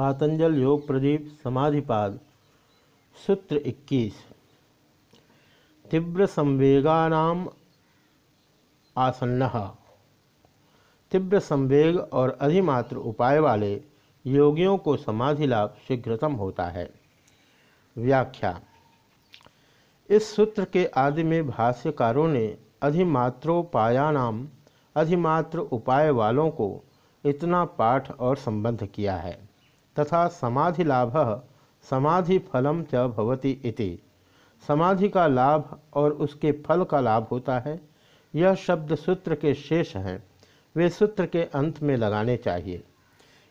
पातंजल योग प्रदीप समाधिपाद। सूत्र 21 तीव्र संवेगानाम आसन्न। तीव्र संवेग और अधिमात्र उपाय वाले योगियों को समाधि लाभ शीघ्रतम होता है। व्याख्या। इस सूत्र के आदि में भाष्यकारों ने अधिमात्रोपायानाम, अधिमात्र उपाय वालों को इतना पाठ और संबंध किया है। तथा समाधि लाभ समाधि फलम च भवति इति। समाधि का लाभ और उसके फल का लाभ होता है। यह शब्द सूत्र के शेष हैं। वे सूत्र के अंत में लगाने चाहिए।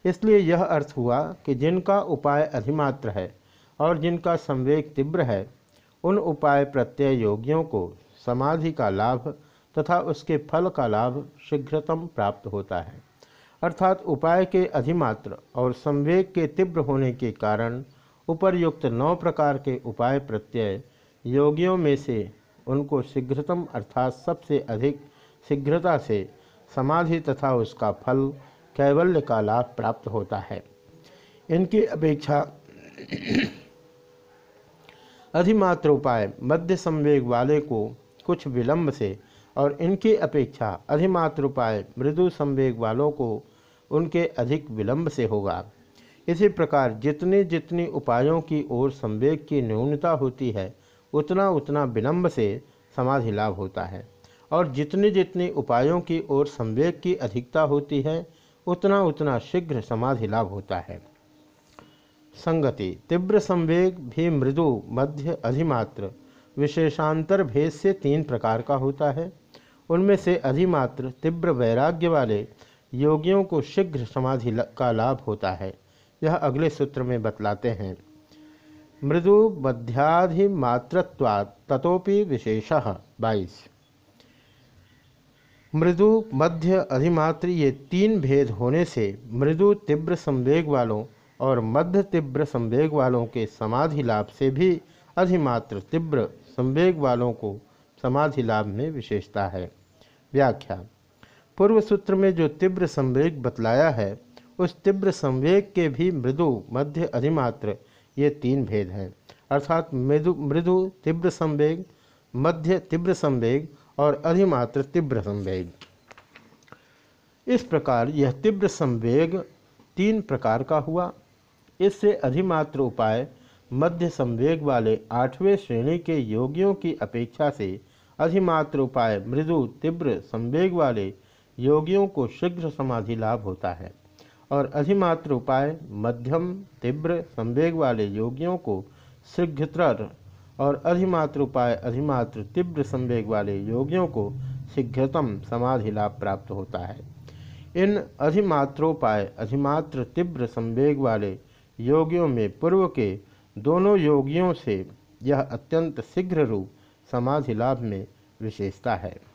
इसलिए यह अर्थ हुआ कि जिनका उपाय अधिमात्र है और जिनका संवेग तीव्र है, उन उपाय प्रत्यय योगियों को समाधि का लाभ तथा उसके फल का लाभ शीघ्रतम प्राप्त होता है। अर्थात उपाय के अधिमात्र और संवेग के तीव्र होने के कारण उपर्युक्त नौ प्रकार के उपाय प्रत्यय योगियों में से उनको शीघ्रतम अर्थात सबसे अधिक शीघ्रता से समाधि तथा उसका फल, कैवल्य का लाभ प्राप्त होता है। इनकी अपेक्षा अधिमात्र उपाय मध्य संवेग वाले को कुछ विलंब से और इनकी अपेक्षा अधिमात्र उपाय मृदु संवेग वालों को उनके अधिक विलंब से होगा। इसी प्रकार जितनी जितनी उपायों की ओर संवेग की न्यूनता होती है, उतना उतना विलंब से समाधि लाभ होता है। और जितनी जितनी उपायों की ओर संवेग की अधिकता होती है, उतना उतना शीघ्र समाधि लाभ होता है। संगति, तीव्र संवेग भी मृदु, मध्य, अधिमात्र, विशेषांतर भेद से तीन प्रकार का होता है। उनमें से अधिमात्र तीव्र वैराग्य वाले योगियों को शीघ्र समाधि का लाभ होता है। यह अगले सूत्र में बतलाते हैं। मृदु मध्याधिमात्रत्वात् ततोपि विशेष। बाईस। मृदु मध्य अधिमात्र ये तीन भेद होने से मृदु तीव्र संवेग वालों और मध्य तीव्र संवेग वालों के समाधि लाभ से भी अधिमात्र तीव्र संवेग वालों को समाधि लाभ में विशेषता है। व्याख्या पूर्व सूत्र में जो तीव्र संवेग बतलाया है, उस तीव्र संवेग के भी मृदु, मध्य, अधिमात्र ये तीन भेद हैं। अर्थात मृदु मृदु तीव्र संवेग, मध्य तीव्र संवेग और अधिमात्र तीव्र संवेग। इस प्रकार यह तीव्र संवेग तीन प्रकार का हुआ। इससे अधिमात्र उपाय मध्य संवेग वाले आठवें श्रेणी के योगियों की अपेक्षा से अधिमात्र उपाय मृदु, तीव्र, संवेग वाले योगियों को शीघ्र समाधि लाभ होता है। और अधिमात्र उपाय मध्यम, तीव्र, संवेग वाले योगियों को शीघ्रतर और अधिमात्र उपाय अधिमात्र तीव्र, संवेग वाले योगियों को शीघ्रतम समाधि लाभ प्राप्त होता है। इन अधिमात्रोपाय अधिमात्र तीव्र, संवेग वाले योगियों में पूर्व के दोनों योगियों से यह अत्यंत शीघ्र रूप समाधि लाभ में विशेषता है।